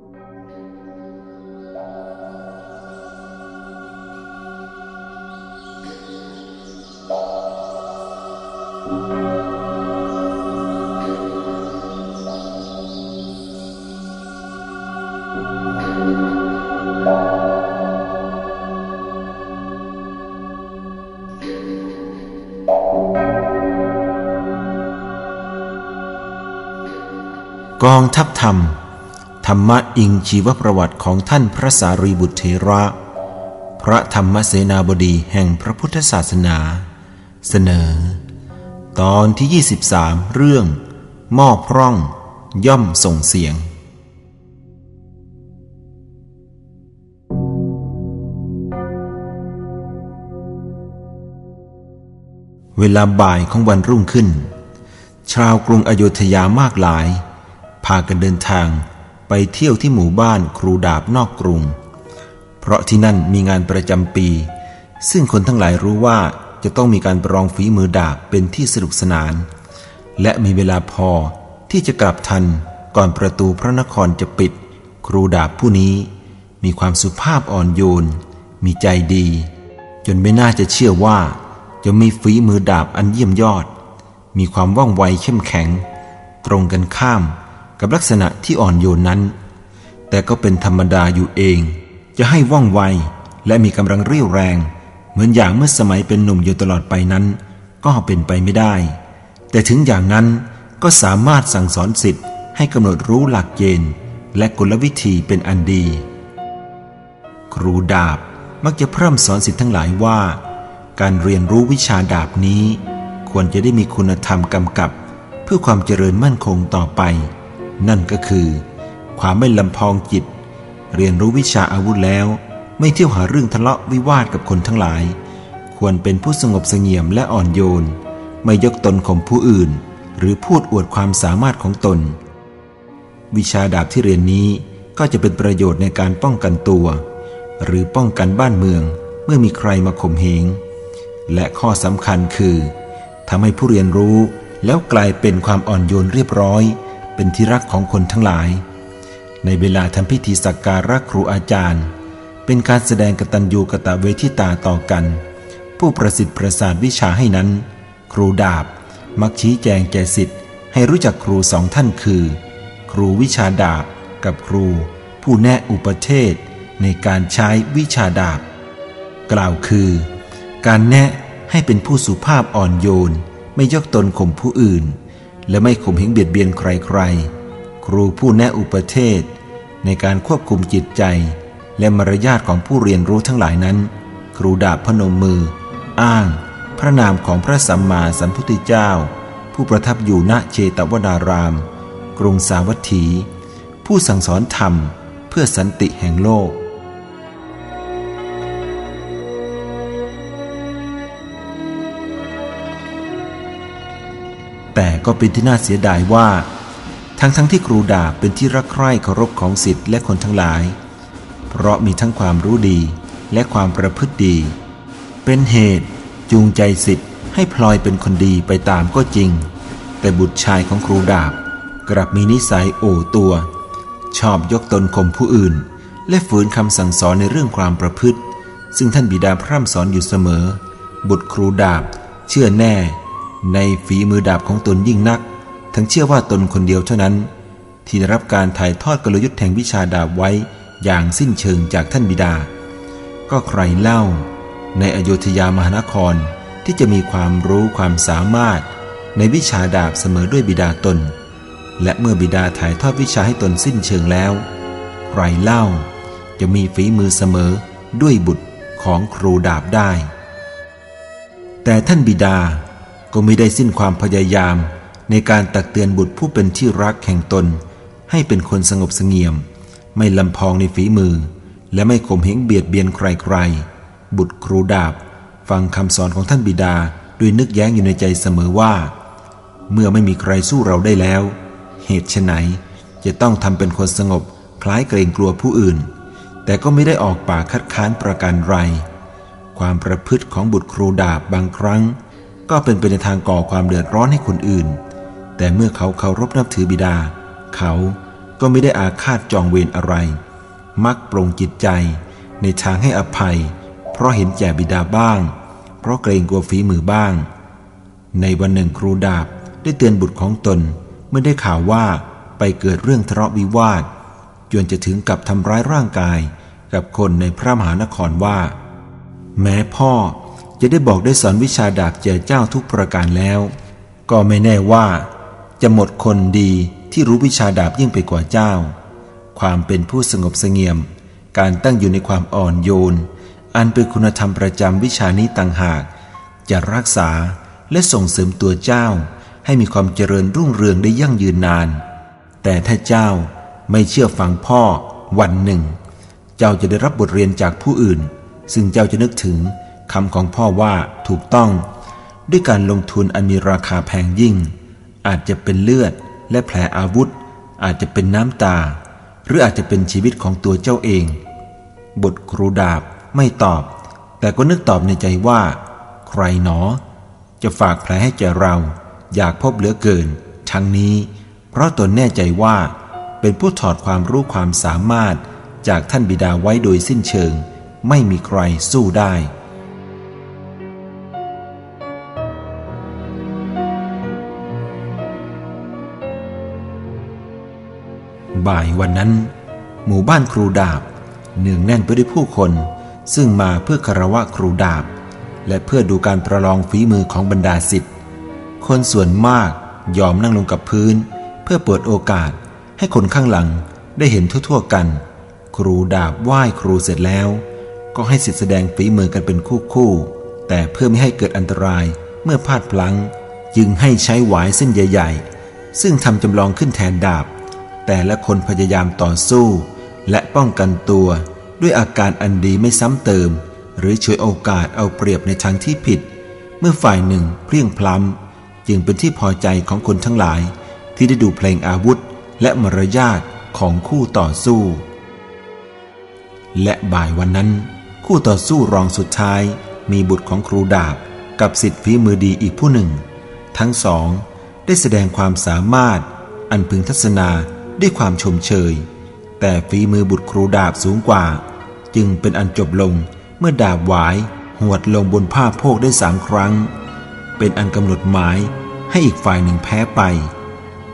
กองทัพ ธรรมะอิงชีวประวัติของท่านพระสารีบุตรเทระ พระธรรมเสนาบดีแห่งพระพุทธศาสนา เสนอ ตอนที่ 23 เรื่อง หม้อพร่อง ย่อมส่งเสียง เวลาบ่ายของวันรุ่งขึ้น ชาวกรุงอโยธยามากหลาย พากันเดินทาง ไปเที่ยวที่หมู่บ้านครูดาบนอกกรุง เพราะที่นั่นมีงานประจำปี ซึ่งคนทั้งหลายรู้ว่าจะต้องมีการประลองฝีมือดาบเป็นที่สนุกสนาน และมีเวลาพอที่จะกลับทันก่อนประตูพระนครจะปิด ครูดาบผู้นี้ มีความสุภาพอ่อนโยน มีใจดี จนไม่น่าจะเชื่อว่า จะมีฝีมือดาบอันเยี่ยมยอด มีความว่องไวเข้มแข็ง ตรงกันข้าม กับลักษณะที่อ่อนโยนนั้น แต่ก็เป็นธรรมดาอยู่เอง จะให้ว่องไวและมีกำลังเรี่ยวแรง เหมือนอย่างเมื่อสมัยเป็นหนุ่มอยู่ตลอดไปนั้น ก็เป็นไปไม่ได้ แต่ถึงอย่างนั้นก็สามารถสั่งสอนสิทธิ์ให้กำหนดรู้หลักเกณฑ์และกลวิธีเป็นอันดี ครูดาบมักจะพร่ำสอนสิทธิ์ทั้งหลายว่า การเรียนรู้วิชาดาบนี้ ควรจะได้มีคุณธรรมกำกับ เพื่อความเจริญมั่นคงต่อไป นั่นก็คือ ความไม่ลำพองจิต เรียนรู้วิชาอาวุธแล้ว ไม่เที่ยวหาเรื่องทะเลาะวิวาทกับคนทั้งหลาย ควรเป็นผู้สงบเสงี่ยมและอ่อนโยน ไม่ยกตนข่มผู้อื่น หรือพูดอวดความสามารถของตน วิชาดาบที่เรียนนี้ก็จะเป็นประโยชน์ในการป้องกันตัว หรือป้องกันบ้านเมืองเมื่อมีใครมาข่มเหงและข้อสำคัญคือทำให้ผู้เรียนรู้แล้วกลายเป็นความอ่อนโยนเรียบร้อย เป็นที่รักของคนทั้งหลาย ในเวลาทำพิธีสักการะครูอาจารย์ เป็นการแสดงกตัญญูกตเวทิตาต่อกัน ผู้ประสิทธิ์ประสาทวิชาให้นั้น ครูดาบ มักชี้แจงแก่สิทธิ์ให้รู้จักครูสองท่านคือ ครูวิชาดาบกับครู ผู้แนะอุปเทศในการใช้วิชาดาบ กล่าวคือ การแนะให้เป็นผู้สุภาพอ่อนโยน ไม่ยกตนข่มผู้อื่น และไม่ข่มเหงเบียดเบียนใครๆ ครูผู้แนะอุปเทศ ในการควบคุมจิตใจ และมารยาทของผู้เรียนรู้ทั้งหลายนั้น ครูดาบพนมมือ อ้าง พระนามของพระสัมมาสัมพุทธเจ้า ผู้ประทับอยู่ณเจตวนาราม กรุงสาวัตถี ผู้สั่งสอนธรรมเพื่อสันติแห่งโลก แต่ก็เป็นที่น่าเสียดายว่า ทั้งทั้งที่ครูดาบเป็นที่รักใคร่เคารพของสิทธิ์และคนทั้งหลาย เพราะมีทั้งความรู้ดีและความประพฤติดี เป็นเหตุจูงใจสิทธิ์ให้พลอยเป็นคนดีไปตามก็จริง แต่บุตรชายของครูดาบ กลับมีนิสัยโอตัว ชอบยกตนข่มผู้อื่น และฝืนคำสั่งสอนในเรื่องความประพฤติ ซึ่งท่านบิดาพร่ำสอนอยู่เสมอ บุตรครูดาบ เชื่อแน่ ในฝีมือดาบของตนยิ่งนัก ทั้งเชื่อว่าตนคนเดียวเท่านั้น ที่ได้รับการถ่ายทอดกลยุทธ์แห่งวิชาดาบไว้อย่างสิ้นเชิงจากท่านบิดา ก็ใครเล่า ในอโยธยามหานครที่จะมีความรู้ความสามารถ ในวิชาดาบเสมอด้วยบิดาตน และเมื่อบิดาถ่ายทอดวิชาให้ตนสิ้นเชิงแล้ว ใครเล่า จะมีฝีมือเสมอด้วยบุตรของครูดาบได้ แต่ท่านบิดา ก็ไม่ได้สิ้นความพยายาม ในการตักเตือนบุตรผู้เป็นที่รักแห่งตน ให้เป็นคนสงบเสงี่ยม ไม่ลำพองในฝีมือ และไม่ข่มเหงเบียดเบียนใครๆ บุตรครูดาบ ฟังคำสอนของท่านบิดาด้วยนึกแย้งอยู่ในใจเสมอว่า เมื่อไม่มีใครสู้เราได้แล้ว เหตุไฉนจะต้องทำเป็นคนสงบคล้ายเกรงกลัวผู้อื่น แต่ก็ไม่ได้ออกปากคัดค้านประการไร ความประพฤติของบุตรครูดาบบางครั้ง ก็เป็นไปในทางก่อความเดือดร้อนให้คนอื่น แต่เมื่อเขาเคารพนับถือบิดา เขาก็ไม่ได้อาฆาตจองเวรอะไร มักปรงจิตใจในทางให้อภัย เพราะเห็นแก่บิดาบ้าง เพราะเกรงกลัวฝีมือบ้าง ในวันหนึ่งครูดาบได้เตือนบุตรของตนเมื่อได้ข่าวว่าไปเกิดเรื่องทะเลาะวิวาทจนจะถึงกับทำร้ายร่างกายกับคนในพระมหานครว่า แม้พ่อ จะได้บอกได้สอนวิชาดาบแก่เจ้าทุกประการแล้ว ก็ไม่แน่ว่า จะหมดคนดีที่รู้วิชาดาบยิ่งไปกว่าเจ้า ความเป็นผู้สงบเสงี่ยม การตั้งอยู่ในความอ่อนโยน อันเป็นคุณธรรมประจำวิชานี้ต่างหาก จะรักษาและส่งเสริมตัวเจ้า ให้มีความเจริญรุ่งเรืองได้ยั่งยืนนาน แต่ถ้าเจ้าไม่เชื่อฟังพ่อวันหนึ่ง เจ้าจะได้รับบทเรียนจากผู้อื่น ซึ่งเจ้าจะนึกถึง คำของพ่อว่าถูกต้อง ด้วยการลงทุนอันมีราคาแพงยิ่ง อาจจะเป็นเลือดและแผลอาวุธ อาจจะเป็นน้ำตา หรืออาจจะเป็นชีวิตของตัวเจ้าเอง บทครูดาบไม่ตอบ แต่ก็นึกตอบในใจว่า ใครหนอ จะฝากแผลให้แก่เรา อยากพบเหลือเกิน ทั้งนี้ เพราะตนแน่ใจว่า เป็นผู้ถอดความรู้ความสามารถจากท่านบิดาไว้โดยสิ้นเชิง ไม่มีใครสู้ได้ บ่ายวันนั้น หมู่บ้านครูดาบเนืองแน่นไปด้วยผู้คน ซึ่งมาเพื่อคารวะครูดาบ และเพื่อดูการประลองฝีมือของบรรดาสิทธิ์คนส่วนมากยอมนั่งลงกับพื้น เพื่อเปิดโอกาสให้คนข้างหลังได้เห็นทั่วๆกัน ครูดาบไหว้ครูเสร็จแล้ว ก็ให้สิทธิแสดงฝีมือกันเป็นคู่ๆแต่เพื่อไม่ให้เกิดอันตรายเมื่อพลาดพลั้ง จึงให้ใช้หวายเส้นใหญ่ ๆ ซึ่งทำจำลองขึ้นแทนดาบ แต่ละคนพยายามต่อสู้ และป้องกันตัวด้วยอาการอันดีไม่ซ้ำเติม หรือช่วยโอกาสเอาเปรียบในทางที่ผิด เมื่อฝ่ายหนึ่งเพลียงพล้ำจึงเป็นที่พอใจของคนทั้งหลาย ที่ได้ดูเพลงอาวุธ และมารยาทของคู่ต่อสู้ และบ่ายวันนั้น คู่ต่อสู้รองสุดท้าย มีบุตรของครูดาบ กับสิทธิฝีมือดีอีกผู้หนึ่ง ทั้งสองได้แสดงความสามารถ อันพึงทัศนา ด้วยความชมเชย แต่ฝีมือบุตรครูดาบสูงกว่า จึงเป็นอันจบลงเมื่อดาบหวายหวดลงบนผ้าโพกได้สามครั้ง เป็นอันกำหนดหมายให้อีกฝ่ายหนึ่งแพ้ไป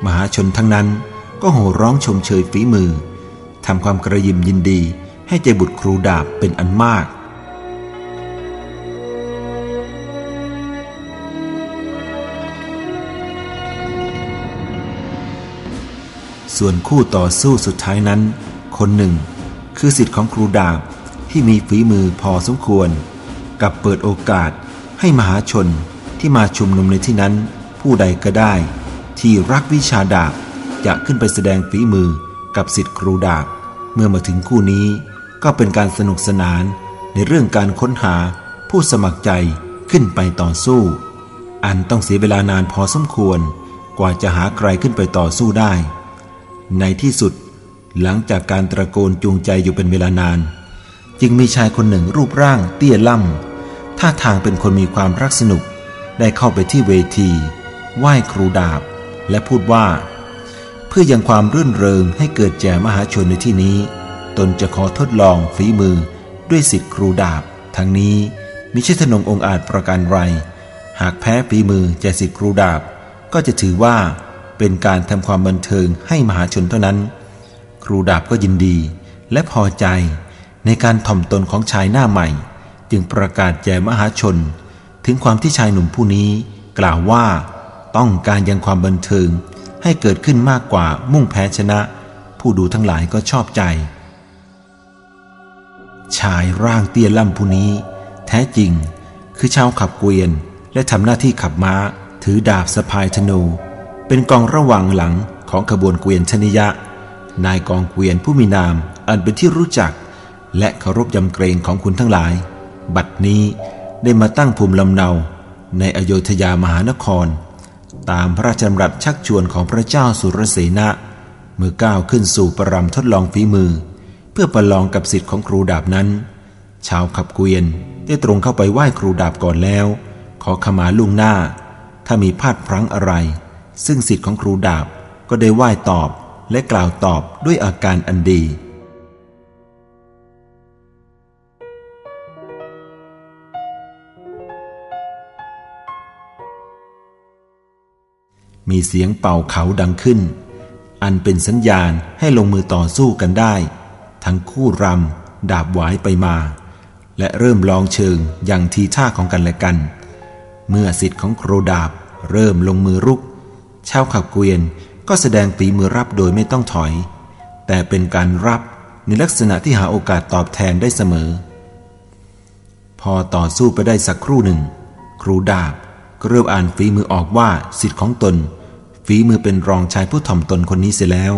มหาชนทั้งนั้นก็โห่ร้องชมเชยฝีมือทำความกระยิมยินดีให้ใจบุตรครูดาบเป็นอันมาก ส่วนคู่ต่อสู้สุดท้ายนั้น คนหนึ่ง คือสิทธิ์ของครูดาบที่มีฝีมือพอสมควร กับเปิดโอกาสให้มหาชนที่มาชุมนุมในที่นั้น ผู้ใดก็ได้ ที่รักวิชาดาบจะขึ้นไปแสดงฝีมือกับสิทธิ์ครูดาบ เมื่อมาถึงคู่นี้ก็เป็นการสนุกสนานในเรื่องการค้นหาผู้สมัครใจขึ้นไปต่อสู้ อันต้องเสียเวลานานพอสมควร กว่าจะหาใครขึ้นไปต่อสู้ได้ ในที่สุด หลังจากการตะโกนจูงใจอยู่เป็นเวลานาน จึงมีชายคนหนึ่งรูปร่างเตี้ยล่ำท่าทางเป็นคนมีความรักสนุก ได้เข้าไปที่เวที ไหว้ครูดาบ และพูดว่า เพื่อยังความรื่นเริงให้เกิดแก่มหาชนในที่นี้ ตนจะขอทดลองฝีมือด้วยสิทธิครูดาบ ทั้งนี้มิใช่ทนงองอาจประการไร หากแพ้ฝีมือแก่สิทธิครูดาบ ก็จะถือว่า เป็นการทำความบันเทิงให้มหาชนเท่านั้น ครูดาบก็ยินดีและพอใจในการถ่อมตนของชายหน้าใหม่ จึงประกาศแก่มหาชน ถึงความที่ชายหนุ่มผู้นี้กล่าวว่าต้องการยังความบันเทิงให้เกิดขึ้นมากกว่ามุ่งแพ้ชนะ ผู้ดูทั้งหลายก็ชอบใจ ชายร่างเตี้ยล่ำผู้นี้ แท้จริงคือชาวขับเกวียนและทำหน้าที่ขับม้า ถือดาบสะพายธนู เป็นกองระหว่างหลังของขบวนเกวียนชนิยะ นายกองเกวียนผู้มีนาม อันเป็นที่รู้จัก และเคารพยำเกรงของคุณทั้งหลาย บัดนี้ได้มาตั้งภูมิลำเนาในอโยธยามหานคร ตามพระราชดำรัสชักชวนของพระเจ้าสุรเสนะเมื่อก้าวขึ้นสู่ประรำทดลองฝีมือ เพื่อประลองกับสิทธิ์ของครูดาบนั้น ชาวขับเกวียนได้ตรงเข้าไปไหว้ครูดาบก่อนแล้ว ขอขมาลุงหน้า ถ้ามีพลาดพลั้งอะไร ซึ่งสิทธิ์ของครูดาบก็ได้ไหว้ตอบและกล่าวตอบด้วยอาการอันดี มีเสียงเป่าเขาดังขึ้น อันเป็นสัญญาณให้ลงมือต่อสู้กันได้ ทั้งคู่รำดาบหวายไปมา และเริ่มลองเชิงอย่างทีท่าของกันและกัน เมื่อสิทธิ์ของครูดาบเริ่มลงมือรุก ชาวขับเกวียนก็แสดงฝีมือรับโดยไม่ต้องถอย แต่เป็นการรับในลักษณะที่หาโอกาสตอบแทนได้เสมอ พอต่อสู้ไปได้สักครู่หนึ่ง ครูดาบก็เริ่มอ่านฝีมือออกว่าสิทธิ์ของตน ฝีมือเป็นรองชายผู้ถ่อมตนคนนี้เสียแล้ว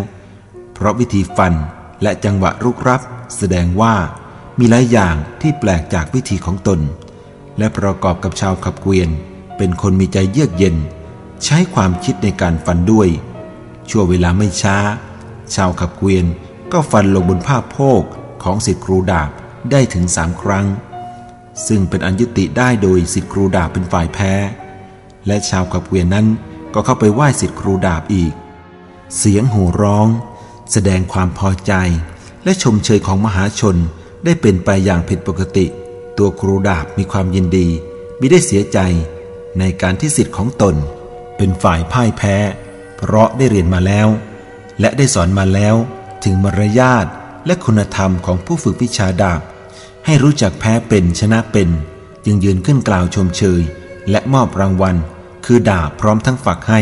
เพราะวิธีฟันและจังหวะรุกรับ แสดงว่ามีหลายอย่างที่แปลกจากวิธีของตน และประกอบกับชาวขับเกวียน เป็นคนมีใจเยือกเย็น ใช้ความคิดในการฟันด้วย ชั่วเวลาไม่ช้า ชาวขับเกวียนก็ฟันลงบนผ้าโพกของสิทธิครูดาบได้ถึงสามครั้ง ซึ่งเป็นอันยุติได้โดยสิทธิครูดาบเป็นฝ่ายแพ้ และชาวขับเกวียนนั้นก็เข้าไปไหว้สิทธิครูดาบอีก เสียงโห่ร้อง แสดงความพอใจ และชมเชยของมหาชนได้เป็นไปอย่างผิดปกติ ตัวครูดาบมีความยินดีมิได้เสียใจในการที่สิทธิ์ของตน เป็นฝ่ายพ่ายแพ้ เพราะได้เรียนมาแล้ว และได้สอนมาแล้ว ถึงมารยาทและคุณธรรมของผู้ฝึกวิชาดาบ ให้รู้จักแพ้เป็นชนะเป็น จึงยืนขึ้นกล่าวชมเชย และมอบรางวัล คือดาบพร้อมทั้งฝักให้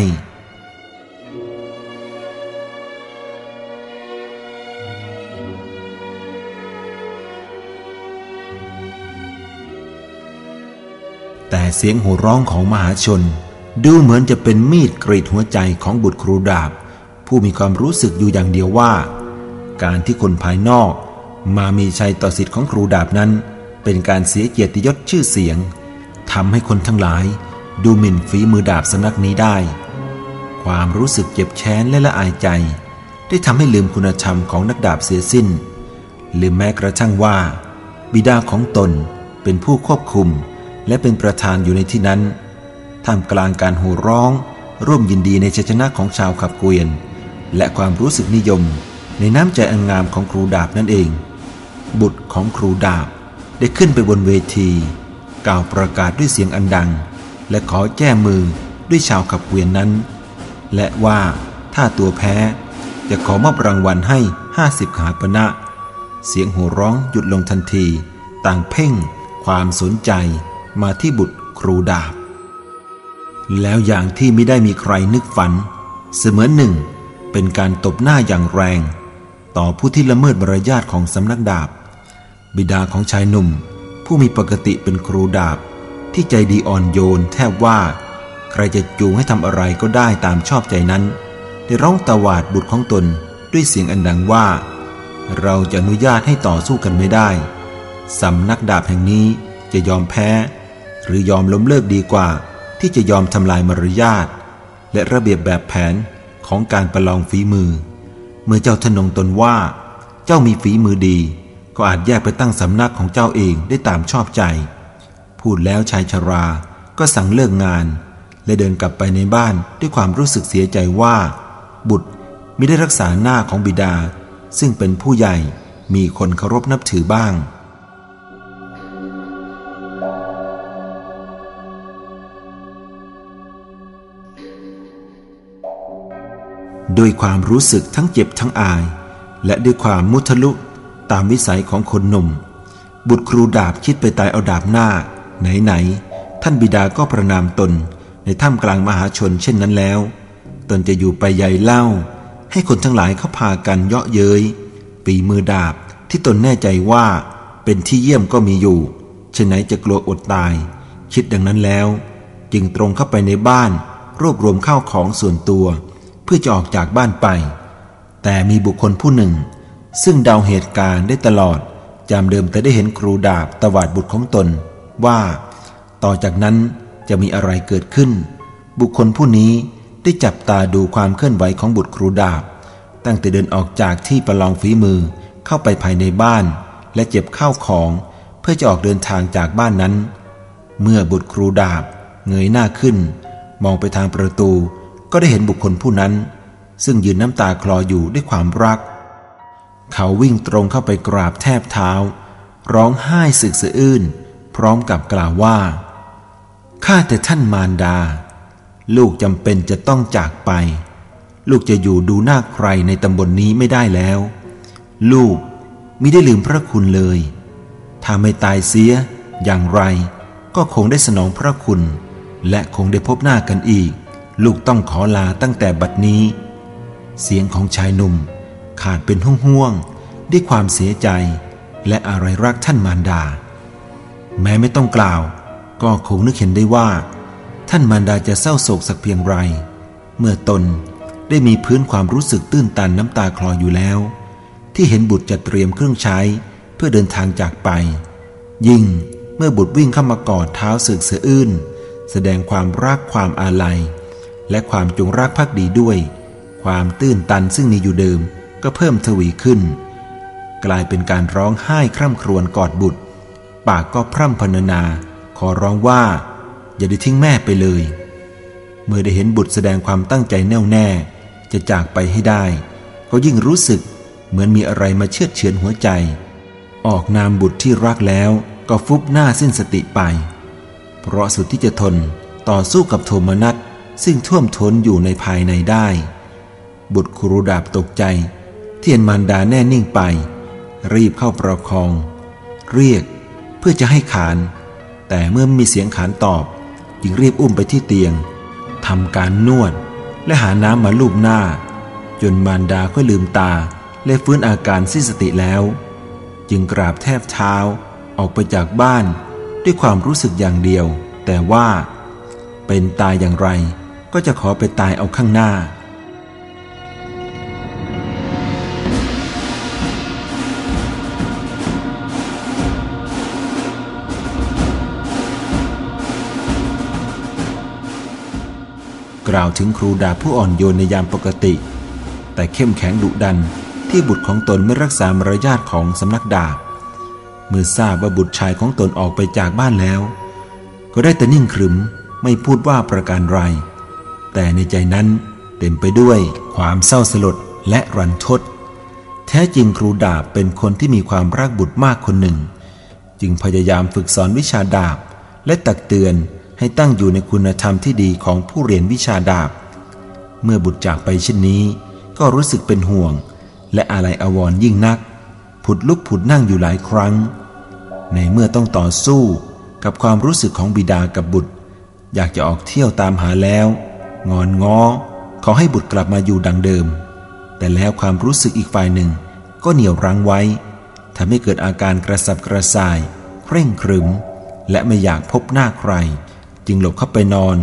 แต่เสียงโห่ร้องของมหาชน ดูเหมือนจะเป็นมีดกรีดหัวใจของบุตรครูดาบ ผู้มีความรู้สึกอยู่อย่างเดียวว่า การที่คนภายนอกมามีชัยต่อสิทธิ์ของครูดาบนั้น เป็นการเสียเกียรติยศชื่อเสียงทำให้คนทั้งหลาย ดูหมิ่นฝีมือดาบสนักนี้ได้ ความรู้สึกเจ็บแค้นและละอายใจ ได้ทำให้ลืมคุณธรรมของนักดาบเสียสิ้น ลืมแม้กระทั่งว่า บิดาของตนเป็นผู้ควบคุม และเป็นประธานอยู่ในที่นั้น ท่ามกลางการโห่ร้อง ร่วมยินดีในชัยชนะของชาวขับเกวียน และความรู้สึกนิยม ในน้ำใจอันงามของครูดาบนั่นเอง บุตรของครูดาบได้ขึ้นไปบนเวที กล่าวประกาศด้วยเสียงอันดัง และขอแก้มือด้วยชาวขับเกวียนนั้น และว่าถ้าตัวแพ้จะขอมอบรางวัลให้ห้าสิบขาปณะ เสียงโห่ร้องหยุดลงทันที ต่างเพ่ง ความสนใจมาที่บุตรครูดาบ แล้วอย่างที่ไม่ได้มีใครนึกฝัน เสมือนหนึ่ง เป็นการตบหน้าอย่างแรง ต่อผู้ที่ละเมิดมารยาทของสำนักดาบ บิดาของชายหนุ่ม ผู้มีปกติเป็นครูดาบ ที่ใจดีอ่อนโยนแทบว่า ใครจะจูงให้ทำอะไรก็ได้ตามชอบใจนั้น ได้ร้องตวาดบุตรของตนด้วยเสียงอันดังว่า เราจะอนุญาตให้ต่อสู้กันไม่ได้สำนักดาบแห่งนี้จะยอมแพ้ หรือยอมล้มเลิกดีกว่า ที่จะยอมทำลายมารยาทและระเบียบแบบแผนของการประลองฝีมือ เมื่อเจ้าทนงตนว่า เจ้ามีฝีมือดี ก็อาจแยกไปตั้งสำนักของเจ้าเองได้ตามชอบใจ พูดแล้วชายชราก็สั่งเลิกงาน และเดินกลับไปในบ้านด้วยความรู้สึกเสียใจว่า บุตรมิได้รักษาหน้าของบิดา ซึ่งเป็นผู้ใหญ่มีคนเคารพนับถือบ้าง ด้วยความรู้สึกทั้งเจ็บทั้งอาย และด้วยความมุทะลุตามวิสัยของคนหนุ่ม บุตรครูดาบคิดไปตายเอาดาบหน้า ไหนไหนท่านบิดาก็ประนามตน ในถ้ำกลางมหาชนเช่นนั้นแล้ว ตนจะอยู่ไปใหญ่เล่า ให้คนทั้งหลายเขาพากันเยาะเย้ยปีมือดาบที่ตนแน่ใจว่าเป็นที่เยี่ยมก็มีอยู่เช่นไหนจะกลัวอดตาย คิดดังนั้นแล้ว จึงตรงเข้าไปในบ้านรวบรวมข้าวของส่วนตัว เพื่อจะออกจากบ้านไป แต่มีบุคคลผู้หนึ่ง ซึ่งเดาเหตุการณ์ได้ตลอดจำเดิมแต่ได้เห็นครูดาบตวาดบุตรของตน ว่า ต่อจากนั้นจะมีอะไรเกิดขึ้น บุคคลผู้นี้ได้จับตาดูความเคลื่อนไหวของบุตรครูดาบ ตั้งแต่เดินออกจากที่ประลองฝีมือเข้าไปภายในบ้าน และเจ็บข้าวของเพื่อจะออกเดินทางจากบ้านนั้น เมื่อบุตรครูดาบเงยหน้าขึ้น มองไปทางประตู ก็ได้เห็นบุคคลผู้นั้น ซึ่งยืนน้ำตาคลออยู่ด้วยความรัก เขาวิ่งตรงเข้าไปกราบแทบเท้า ร้องไห้สึกสะอื้นพร้อมกับกล่าวว่าข้าแต่ท่านมารดา ลูกจำเป็นจะต้องจากไป ลูกจะอยู่ดูหน้าใครในตำบลนนี้ไม่ได้แล้ว ลูกมิได้ลืมพระคุณเลย ถ้าไม่ตายเสียอย่างไร ก็คงได้สนองพระคุณ และคงได้พบหน้ากันอีก ลูกต้องขอลาตั้งแต่บัดนี้ เสียงของชายหนุ่ม ขาดเป็นห่วงๆด้วยความเสียใจ และอะไรรักท่านมารดา แม้ไม่ต้องกล่าว ก็คงนึกเห็นได้ว่า ท่านมารดาจะเศร้าโศกสักเพียงไร เมื่อตนได้มีพื้นความรู้สึกตื้นตันน้ำตาคลออยู่แล้ว ที่เห็นบุตรจะเตรียมเครื่องใช้เพื่อเดินทางจากไป ยิ่งเมื่อบุตรวิ่งเข้ามากอดเท้าสึกเสืออื้น แสดงความรักความอาลัย และความจงรักภักดีด้วย ความตื้นตันซึ่งมีอยู่เดิมก็เพิ่มทวีขึ้น กลายเป็นการร้องไห้คร่ำครวญกอดบุตร ปากก็พร่ำพรรณนา ขอร้องว่า อย่าได้ทิ้งแม่ไปเลย เมื่อได้เห็นบุตรแสดงความตั้งใจแน่วแน่ จะจากไปให้ได้ ก็ยิ่งรู้สึกเหมือนมีอะไรมาเชือดเฉือนหัวใจ ออกนามบุตรที่รักแล้วก็ฟุบหน้าสิ้นสติไป เพราะสุดที่จะทนต่อสู้กับโทมนัส ซึ่งท่วมท้นอยู่ในภายในได้ บุตรครูดาบตกใจ เทียนมารดาแน่นิ่งไป รีบเข้าประคอง เรียกเพื่อจะให้ขาน แต่เมื่อมีเสียงขานตอบจึงรีบอุ้มไปที่เตียงทำการนวดและหาน้ำมาลูบหน้า จนมารดาก็ลืมตาและฟื้นอาการสิ้นสติแล้ว จึงกราบแทบเท้าออกไปจากบ้านด้วยความรู้สึกอย่างเดียว แต่ว่าเป็นตายอย่างไร ก็จะขอไปตายเอาข้างหน้า กล่าวถึงครูดาผู้อ่อนโยนในยามปกติ แต่เข้มแข็งดุดันที่บุตรของตนไม่รักษามารยาทของสำนักดาบเมื่อทราบว่าบุตรชายของตนออกไปจากบ้านแล้ว ก็ได้แต่นิ่งขรึมไม่พูดว่าประการไร แต่ในใจนั้นเต็มไปด้วยความเศร้าสลดและรันทด แท้จริงครูดาบเป็นคนที่มีความรักบุตรมากคนหนึ่ง จึงพยายามฝึกสอนวิชาดาบ และตักเตือนให้ตั้งอยู่ในคุณธรรมที่ดีของผู้เรียนวิชาดาบ เมื่อบุตรจากไปเช่นนี้ ก็รู้สึกเป็นห่วง และอะไรอาวรยิ่งนัก ผุดลุกผุดนั่งอยู่หลายครั้ง ในเมื่อต้องต่อสู้กับความรู้สึกของบิดากับบุตร อยากจะออกเที่ยวตามหาแล้ว งอนง้อขอให้บุตรกลับมาอยู่ดังเดิม แต่แล้วความรู้สึกอีกฝ่ายหนึ่ง ก็เหนี่ยวรั้งไว้ทำให้เกิดอาการกระสับกระส่าย เคร่งครึม และไม่อยากพบหน้าใคร จึงหลบเข้าไปนอน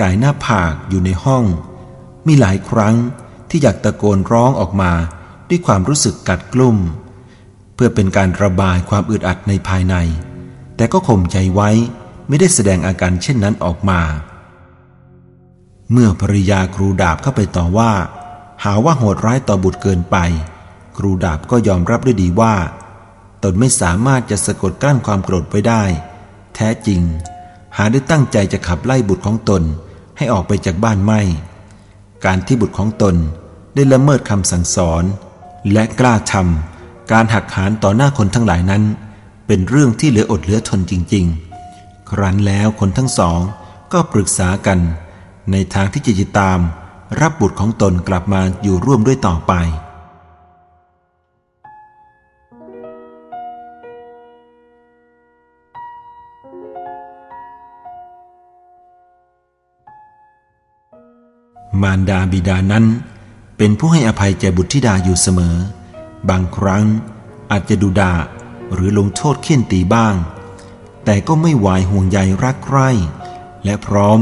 กายหน้าผากอยู่ในห้อง มีหลายครั้งที่อยากตะโกนร้องออกมาด้วยความรู้สึกกัดกลุ่ม เพื่อเป็นการระบายความอึดอัดในภายใน แต่ก็ข่มใจไว้ไม่ได้แสดงอาการเช่นนั้นออกมา เมื่อภริยาครูดาบเข้าไปต่อว่า หาว่าโหดร้ายต่อบุตรเกินไป ครูดาบก็ยอมรับด้วยดีว่า ตนไม่สามารถจะสะกดกั้นความโกรธไว้ได้ แท้จริง หาได้ตั้งใจจะขับไล่บุตรของตนให้ออกไปจากบ้านไม่ การที่บุตรของตนได้ละเมิดคำสั่งสอน และกล้าทำการหักหานต่อหน้าคนทั้งหลายนั้น เป็นเรื่องที่เหลืออดเหลือทนจริง ๆ ครั้นแล้วคนทั้งสองก็ปรึกษากัน ในทางที่จะติดตาม รับบุตรของตนกลับมาอยู่ร่วมด้วยต่อไป มารดาบิดานั้น เป็นผู้ให้อภัยแก่บุตรธิดาอยู่เสมอ บางครั้งอาจจะดูด่าหรือลงโทษเคี่ยนตีบ้าง แต่ก็ไม่หวายห่วงใยรักใคร่และพร้อม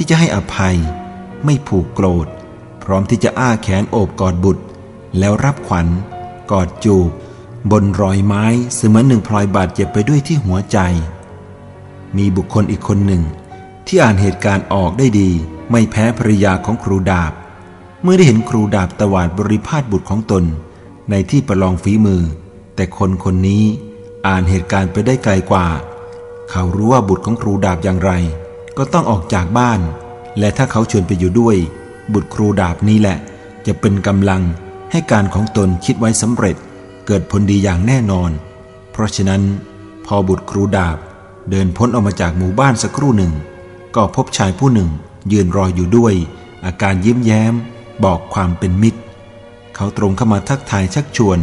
ที่จะให้อภัย ไม่ผูกโกรธ พร้อมที่จะอ้าแขนโอบกอดบุตร แล้วรับขวัญ กอดจูบบนรอยไม้เสมือนหนึ่งพลอยบาดเจ็บไปด้วยที่หัวใจ มีบุคคลอีกคนหนึ่ง ที่อ่านเหตุการณ์ออกได้ดี ไม่แพ้ภริยาของครูดาบ เมื่อได้เห็นครูดาบตวาดบริพาทบุตรของตน ในที่ประลองฝีมือ แต่คนคนนี้อ่านเหตุการณ์ไปได้ไกลกว่า เขารู้ว่าบุตรของครูดาบอย่างไร ก็ต้องออกจากบ้าน และถ้าเขาชวนไปอยู่ด้วย บุตรครูดาบนี้แหละ จะเป็นกำลังให้การของตนคิดไว้สำเร็จ เกิดผลดีอย่างแน่นอน เพราะฉะนั้น พอบุตรครูดาบ เดินพ้นออกมาจากหมู่บ้านสักครู่หนึ่ง ก็พบชายผู้หนึ่ง ยืนรออยู่ด้วย อาการยิ้มแย้ม บอกความเป็นมิตร เขาตรงเข้ามาทักทายชักชวน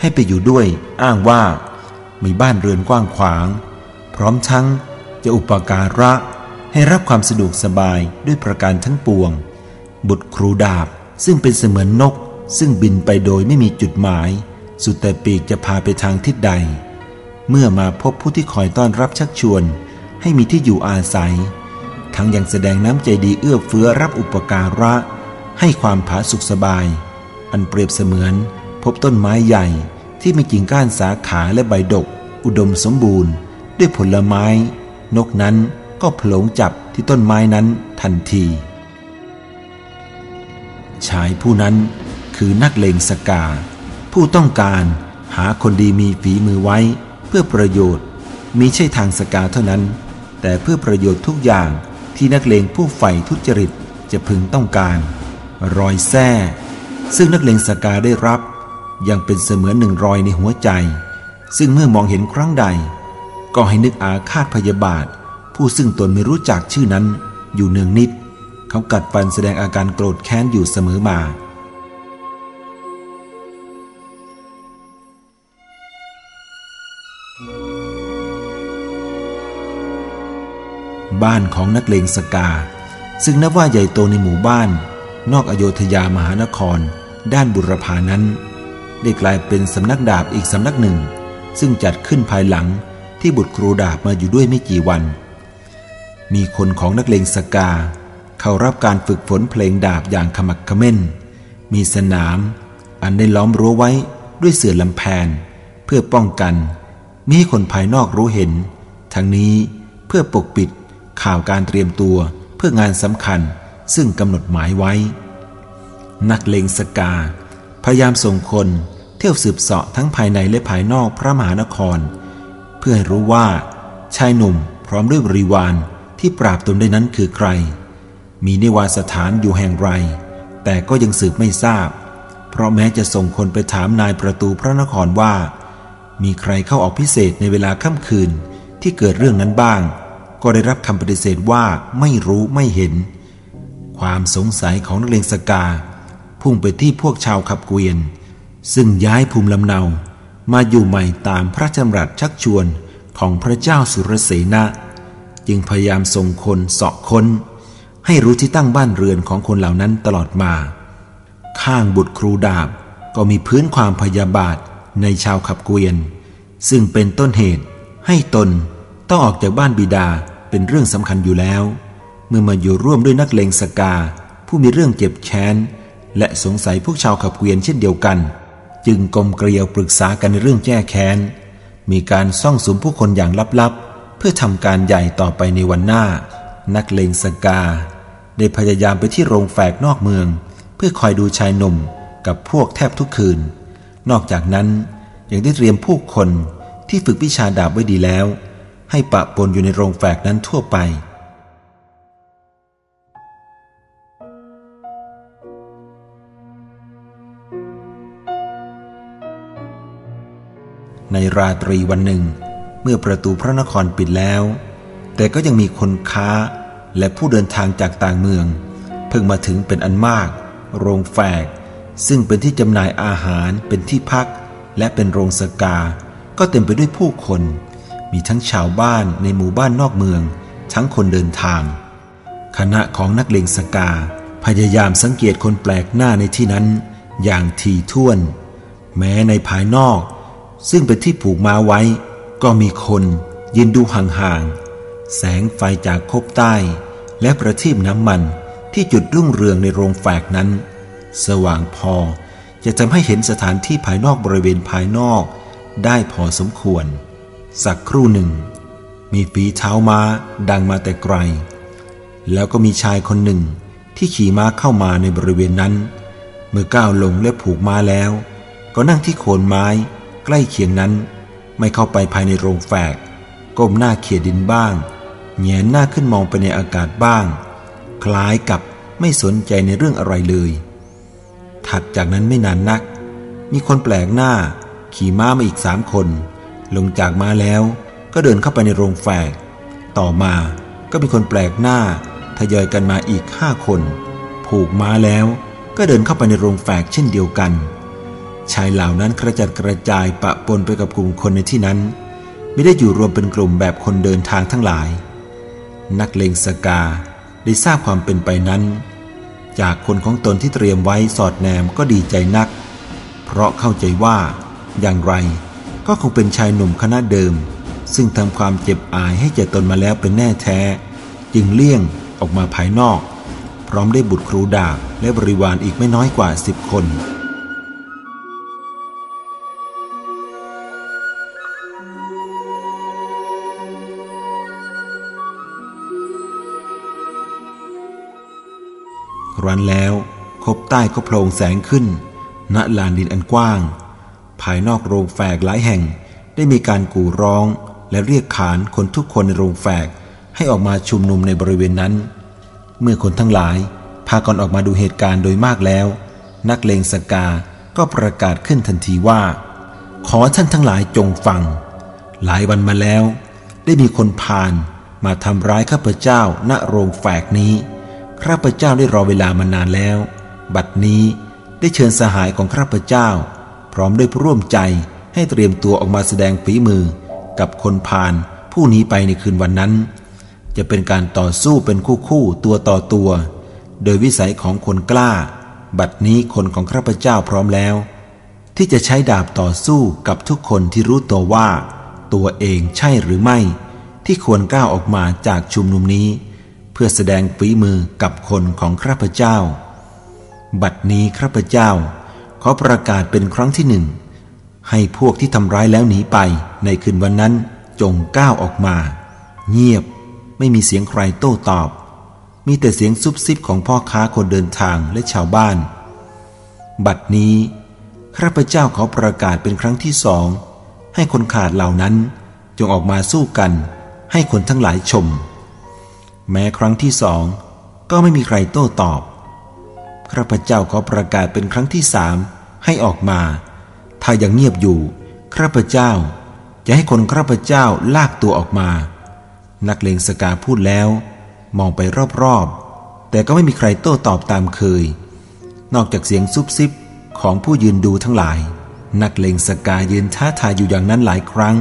ให้ไปอยู่ด้วย อ้างว่า มีบ้านเรือนกว้างขวาง พร้อมทั้งจะอุปการะ ให้รับความสะดวกสบายด้วยประการทั้งปวง บุตรครูดาบซึ่งเป็นเสมือนนก ซึ่งบินไปโดยไม่มีจุดหมาย สุดแต่ปีกจะพาไปทางทิศใด เมื่อมาพบผู้ที่คอยต้อนรับชักชวน ให้มีที่อยู่อาศัย ทั้งยังแสดงน้ำใจดีเอื้อเฟื้อรับอุปการะ ให้ความผาสุขสบาย อันเปรียบเสมือน พบต้นไม้ใหญ่ที่มีกิ่งก้านสาขาและใบดก อุดมสมบูรณ์ ด้วยผลไม้ นกนั้น ก็โผลงจับที่ต้นไม้นั้นทันที ชายผู้นั้นคือนักเลงสกา ผู้ต้องการหาคนดีมีฝีมือไว้ เพื่อประโยชน์มีใช่ทางสกาเท่านั้น แต่เพื่อประโยชน์ทุกอย่างที่นักเลงผู้ใฝ่ทุจริตจะพึงต้องการ รอยแท้ซึ่งนักเลงสกาได้รับ ยังเป็นเสมือนหนึ่งรอยในหัวใจ ซึ่งเมื่อมองเห็นครั้งใด ก็ให้นึกอาฆาตพยาบาท ผู้ซึ่งตนไม่รู้จักชื่อนั้นอยู่เนืองนิด เขากัดฟันแสดงอาการโกรธแค้นอยู่เสมอมา บ้านของนักเลงสกา ซึ่งนับว่าใหญ่โตในหมู่บ้าน นอกอโยธยามหานคร ด้านบุรพานั้น ได้กลายเป็นสำนักดาบอีกสำนักหนึ่ง ซึ่งจัดขึ้นภายหลังที่บุตรครูดาบมาอยู่ด้วยไม่กี่วัน มีคนของนักเลงสกา เข้ารับการฝึกฝนเพลงดาบอย่างขมักขม้น มีสนาม อันได้ล้อมรั้วไว้ด้วยเสื่อลำแพน เพื่อป้องกันมิให้คนภายนอกรู้เห็น ทั้งนี้เพื่อปกปิดข่าวการเตรียมตัวเพื่องานสำคัญซึ่งกำหนดหมายไว้ นักเลงสกา พยายามส่งคนเที่ยวสืบเสาะทั้งภายในและภายนอกพระมหานคร เพื่อให้รู้ว่าชายหนุ่มพร้อมด้วยบริวาร ที่ปราบตนได้นั้นคือใคร มีนิวาสถานอยู่แห่งไร แต่ก็ยังสืบไม่ทราบ เพราะแม้จะส่งคนไปถามนายประตูพระนครว่า มีใครเข้าออกพิเศษในเวลาค่ำคืนที่เกิดเรื่องนั้นบ้าง ก็ได้รับคำปฏิเสธว่าไม่รู้ไม่เห็น ความสงสัยของนักเลงสกา พุ่งไปที่พวกชาวขับเกวียน ซึ่งย้ายภูมิลำเนามาอยู่ใหม่ตามพระจำรัสชักชวนของพระเจ้าสุรเสนา จึงพยายามส่งคนเสาะค้น ให้รู้ที่ตั้งบ้านเรือนของคนเหล่านั้นตลอดมา ข้างบุตรครูดาบก็มีพื้นความพยาบาทในชาวขับเกวียน ซึ่งเป็นต้นเหตุให้ตนต้องออกจากบ้านบิดาเป็นเรื่องสำคัญอยู่แล้ว เมื่อมาอยู่ร่วมด้วยนักเลงสกา ผู้มีเรื่องเจ็บแค้น และสงสัยพวกชาวขับเกวียนเช่นเดียวกัน จึงกลมเกลียวปรึกษากันในเรื่องแก้แค้น มีการซ่องสุมผู้คนอย่างลับๆ เพื่อทำการใหญ่ต่อไปในวันหน้า นักเลงสกา ได้พยายามไปที่โรงแฝกนอกเมือง เพื่อคอยดูชายหนุ่มกับพวกแทบทุกคืน นอกจากนั้นยังได้เตรียมผู้คนที่ฝึกวิชาดาบไว้ดีแล้ว ให้ปะปนอยู่ในโรงแฝกนั้นทั่วไปในราตรีวันหนึ่ง เมื่อประตูพระนครปิดแล้ว แต่ก็ยังมีคนค้าและผู้เดินทางจากต่างเมือง เพิ่งมาถึงเป็นอันมาก โรงแฝก ซึ่งเป็นที่จำหน่ายอาหารเป็นที่พัก และเป็นโรงสกา ก็เต็มไปด้วยผู้คน มีทั้งชาวบ้านในหมู่บ้านนอกเมือง ทั้งคนเดินทาง คณะของนักเลงสกา พยายามสังเกตคนแปลกหน้าในที่นั้น อย่างทีท่วน แม้ในภายนอก ซึ่งเป็นที่ผูกมาไว้ ก็มีคนยืนดูห่างๆ แสงไฟจากคบใต้ และประทีปน้ำมันที่จุดรุ่งเรืองในโรงแฝกนั้น สว่างพอจะทำให้เห็นสถานที่ภายนอกบริเวณภายนอกได้พอสมควร สักครู่หนึ่ง มีฝีเท้าม้าดังมาแต่ไกล แล้วก็มีชายคนหนึ่งที่ขี่ม้าเข้ามาในบริเวณนั้น เมื่อก้าวลงและผูกม้าแล้ว ก็นั่งที่โคนไม้ใกล้เคียงนั้น ไม่เข้าไปภายในโรงแฝก ก้มหน้าเขียดินบ้างแงนหน้าขึ้นมองไปในอากาศบ้าง คล้ายกับไม่สนใจในเรื่องอะไรเลย ถัดจากนั้นไม่นานนัก มีคนแปลกหน้า ขี่ม้ามาอีกสามคน ลงจากม้าแล้วก็เดินเข้าไปในโรงแฝก ต่อมาก็มีคนแปลกหน้า ทยอยกันมาอีกห้าคน ผูกม้าแล้วก็เดินเข้าไปในโรงแฝกเช่นเดียวกัน ชายเหล่านั้นกระจัดกระจายปะปนไปกับกลุ่มคนในที่นั้น ไม่ได้อยู่รวมเป็นกลุ่มแบบคนเดินทางทั้งหลาย นักเลงสกาได้ทราบความเป็นไปนั้น จากคนของตนที่เตรียมไว้สอดแนมก็ดีใจนัก เพราะเข้าใจว่า อย่างไรก็คงเป็นชายหนุ่มคณะเดิม ซึ่งทำความเจ็บอายให้แก่ตนมาแล้วเป็นแน่แท้ จึงเลี่ยงออกมาภายนอก พร้อมได้บุตรครูดาบและบริวารอีกไม่น้อยกว่าสิบคน ครั้นแล้วคบใต้ก็โพลงแสงขึ้น ณลานดินอันกว้าง ภายนอกโรงแฝกหลายแห่งได้มีการกู่ร้องและเรียกขานคนทุกคนในโรงแฝกให้ออกมาชุมนุมในบริเวณนั้น เมื่อคนทั้งหลาย พากันออกมาดูเหตุการณ์โดยมากแล้ว นักเลงสกาก็ประกาศขึ้นทันทีว่า ขอท่านทั้งหลายจงฟัง หลายวันมาแล้ว ได้มีคนพาลมาทำร้ายข้าพเจ้าณโรงแฝกนี้ ข้าพเจ้าได้รอเวลามานานแล้ว บัดนี้ได้เชิญสหายของข้าพเจ้า พร้อมด้วยผู้ร่วมใจให้เตรียมตัวออกมาแสดงฝีมือ กับคนพาลผู้นี้ไปในคืนวันนั้น จะเป็นการต่อสู้เป็นคู่คู่ตัวต่อตัว โดยวิสัยของคนกล้า บัดนี้คนของข้าพเจ้าพร้อมแล้ว ที่จะใช้ดาบต่อสู้กับทุกคนที่รู้ตัวว่า ตัวเองใช่หรือไม่ ที่ควรก้าวออกมาจากชุมนุมนี้ พื่อแสดงฝีมือกับคนของข้าพเจ้า บัดนี้ข้าพเจ้าขอประกาศเป็นครั้งที่หนึ่ง ให้พวกที่ทำร้ายแล้วหนีไปในคืนวันนั้นจงก้าวออกมา เงียบไม่มีเสียงใครโต้ตอบ มีแต่เสียงซุบซิบของพ่อค้าคนเดินทางและชาวบ้าน บัดนี้ข้าพเจ้าขอประกาศเป็นครั้งที่สอง ให้คนขาดเหล่านั้นจงออกมาสู้กัน ให้คนทั้งหลายชม แม้ครั้งที่สองก็ไม่มีใครโต้ตอบ ข้าพเจ้าขอประกาศเป็นครั้งที่สามให้ออกมา ถ้ายังเงียบอยู่ ข้าพเจ้า จะให้คนข้าพเจ้าลากตัวออกมา นักเลงสกาพูดแล้ว มองไปรอบๆ แต่ก็ไม่มีใครโต้ตอบตามเคย นอกจากเสียงซุบซิบของผู้ยืนดูทั้งหลาย นักเลงสกายืนท้าทายอยู่อย่างนั้นหลายครั้ง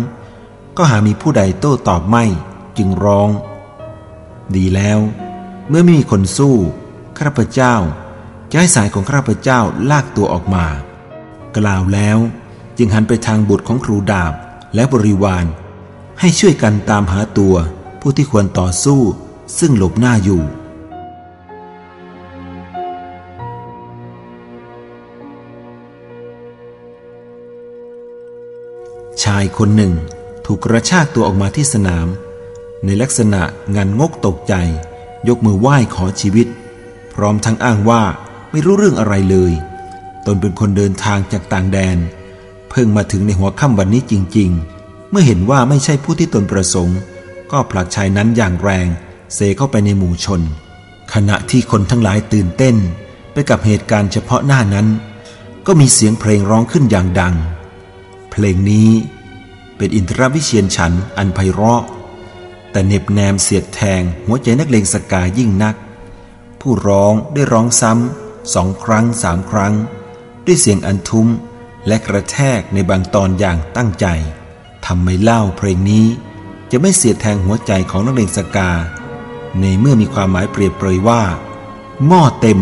ก็หามีผู้ใดโต้ตอบไม่ จึงร้อง ดีแล้ว เมื่อไม่มีคนสู้ข้าพเจ้าจะให้สายของข้าพเจ้าลากตัวออกมา กล่าวแล้วจึงหันไปทางบุตรของครูดาบและบริวาร ให้ช่วยกันตามหาตัวผู้ที่ควรต่อสู้ซึ่งหลบหน้าอยู่ชายคนหนึ่งถูกกระชากตัวออกมาที่สนาม ในลักษณะงันงกตกใจ ยกมือไหว้ขอชีวิต พร้อมทั้งอ้างว่าไม่รู้เรื่องอะไรเลย ตนเป็นคนเดินทางจากต่างแดน เพิ่งมาถึงในหัวค่ำวันนี้จริง ๆ เมื่อเห็นว่าไม่ใช่ผู้ที่ตนประสงค์ ก็ผลักชายนั้นอย่างแรงเซเข้าไปในหมู่ชน ขณะที่คนทั้งหลายตื่นเต้น ไปกับเหตุการณ์เฉพาะหน้านั้น ก็มีเสียงเพลงร้องขึ้นอย่างดัง เพลงนี้เป็นอินทรวิเชียนฉันอันไพเราะ แต่เน็บแนมเสียดแทงหัวใจนักเลงสกายิ่งนัก ผู้ร้องได้ร้องซ้ำสองครั้งสามครั้ง ด้วยเสียงอันทุ้มและกระแทกในบางตอนอย่างตั้งใจทำไม่เล่าเพลงนี้ จะไม่เสียดแทงหัวใจของนักเลงสกา ในเมื่อมีความหมายเปรียบเปรยว่า หม้อเต็ม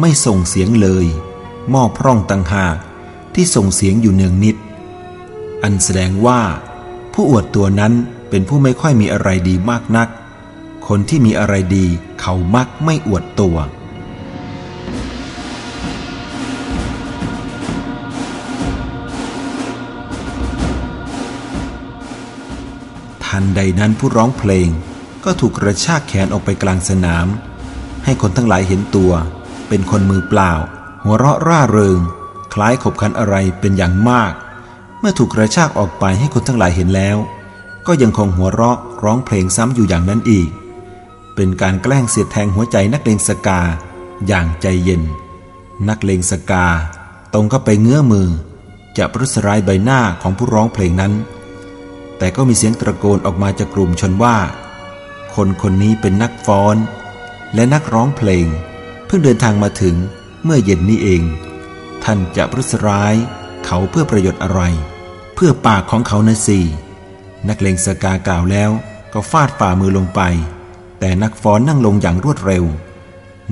ไม่ส่งเสียงเลย หม้อพร่องตังหากที่ส่งเสียงอยู่เนืองนิด อันแสดงว่า ผู้อวดตัวนั้น เป็นผู้ไม่ค่อยมีอะไรดีมากนัก คนที่มีอะไรดีเขามักไม่อวดตัว ทันใดนั้นผู้ร้องเพลงก็ถูกกระชากแขนออกไปกลางสนาม ให้คนทั้งหลายเห็นตัว เป็นคนมือเปล่า หัวเราะร่าเริง คล้ายขบขันอะไรเป็นอย่างมาก เมื่อถูกกระชากออกไปให้คนทั้งหลายเห็นแล้ว ก็ยังคงหัวเราะร้องเพลงซ้ำอยู่อย่างนั้นอีก เป็นการแกล้งเสียดแทงหัวใจนักเลงสกา อย่างใจเย็น นักเลงสกา ตรงก็ไปเงื้อมือ จะประสรายใบหน้าของผู้ร้องเพลงนั้น แต่ก็มีเสียงตะโกนออกมาจากกลุ่มชนว่า คนคนนี้เป็นนักฟ้อน และนักร้องเพลง เพิ่งเดินทางมาถึงเมื่อเย็นนี้เอง ท่านจะประสรายเขาเพื่อประโยชน์อะไร เพื่อปากของเขานะสิ นักเลงสกากล่าวแล้วก็ฟาดฝ่ามือลงไป แต่นักฟ้อนนั่งลงอย่างรวดเร็ว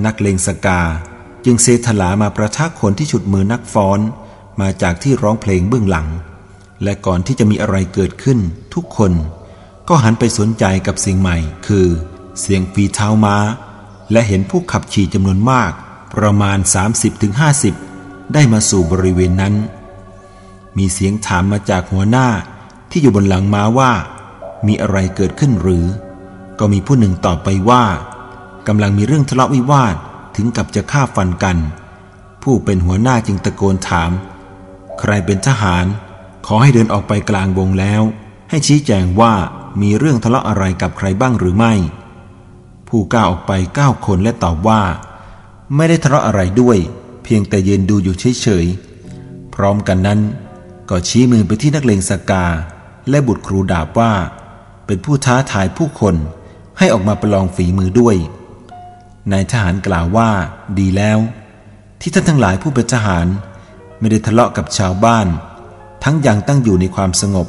นักเลงสกาจึงเซถลามาประทักคนที่ฉุดมือนักฟ้อนมาจากที่ร้องเพลงเบื้องหลัง และก่อนที่จะมีอะไรเกิดขึ้น ทุกคน ก็หันไปสนใจกับสิ่งใหม่ คือ เสียงฝีเท้าม้า และเห็นผู้ขับขี่จำนวนมาก ประมาณ 30-50 ได้มาสู่บริเวณนั้น มีเสียงถามมาจากหัวหน้า ที่อยู่บนหลังม้าว่า มีอะไรเกิดขึ้นหรือ ก็มีผู้หนึ่งตอบไปว่ากำลังมีเรื่องทะเลาะวิวาทถึงกับจะฆ่าฟันกัน ผู้เป็นหัวหน้าจึงตะโกนถาม ใครเป็นทหาร ขอให้เดินออกไปกลางวงแล้ว ให้ชี้แจงว่ามีเรื่องทะเลาะอะไรกับใครบ้างหรือไม่ ผู้ก้าวออกไปเก้าคนและตอบว่า ไม่ได้ทะเลาะอะไรด้วย เพียงแต่ยืนดูอยู่เฉยๆพร้อมกันนั้น ก็ชี้มือไปที่นักเลงสกา และบุตรครูดาบว่า เป็นผู้ท้าทายผู้คนให้ออกมาประลองฝีมือด้วยนายทหารกล่าวว่าดีแล้ว ที่ท่านทั้งหลายผู้เป็นทหาร ไม่ได้ทะเลาะกับชาวบ้าน ทั้งยังตั้งอยู่ในความสงบ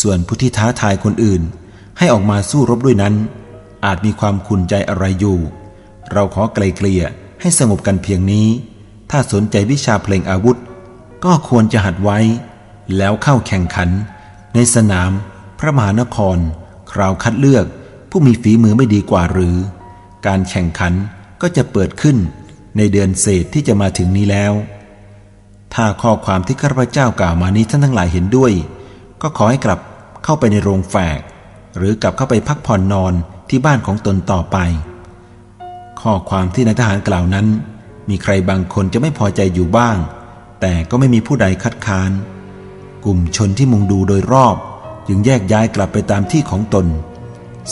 ส่วนผู้ที่ท้าทายคนอื่น ให้ออกมาสู้รบด้วยนั้น อาจมีความขุนใจอะไรอยู่ เราขอไกลเกลี่ยให้สงบกันเพียงนี้ ถ้าสนใจวิชาเพลงอาวุธ ก็ควรจะหัดไว้ แล้วเข้าแข่งขัน ในสนามพระมหานคร คราวคัดเลือก ผู้มีฝีมือไม่ดีกว่าหรือ การแข่งขันก็จะเปิดขึ้นในเดือนเศษที่จะมาถึงนี้แล้ว ถ้าข้อความที่ข้าพเจ้ากล่าวมานี้ท่านทั้งหลายเห็นด้วย ก็ขอให้กลับเข้าไปในโรงแฝก หรือกลับเข้าไปพักผ่อนนอนที่บ้านของตนต่อไป ข้อความที่นายทหารกล่าวนั้น มีใครบางคนจะไม่พอใจอยู่บ้าง แต่ก็ไม่มีผู้ใดคัดค้าน กลุ่มชนที่มุงดูโดยรอบ จึงแยกย้ายกลับไปตามที่ของตน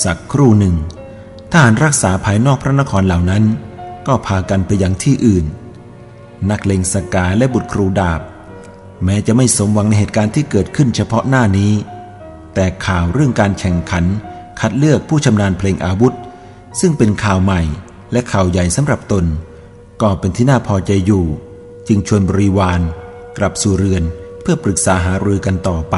สักครู่หนึ่งทหารรักษาภายนอกพระนครเหล่านั้น ก็พากันไปยังที่อื่น นักเลงสกาและบุตรครูดาบ แม้จะไม่สมหวังในเหตุการณ์ที่เกิดขึ้นเฉพาะหน้านี้ แต่ข่าวเรื่องการแข่งขัน คัดเลือกผู้ชำนาญเพลงอาวุธ ซึ่งเป็นข่าวใหม่และข่าวใหญ่สำหรับตน ก็เป็นที่น่าพอใจอยู่ จึงชวนบริวาร กลับสู่เรือน เพื่อปรึกษาหารือกันต่อไป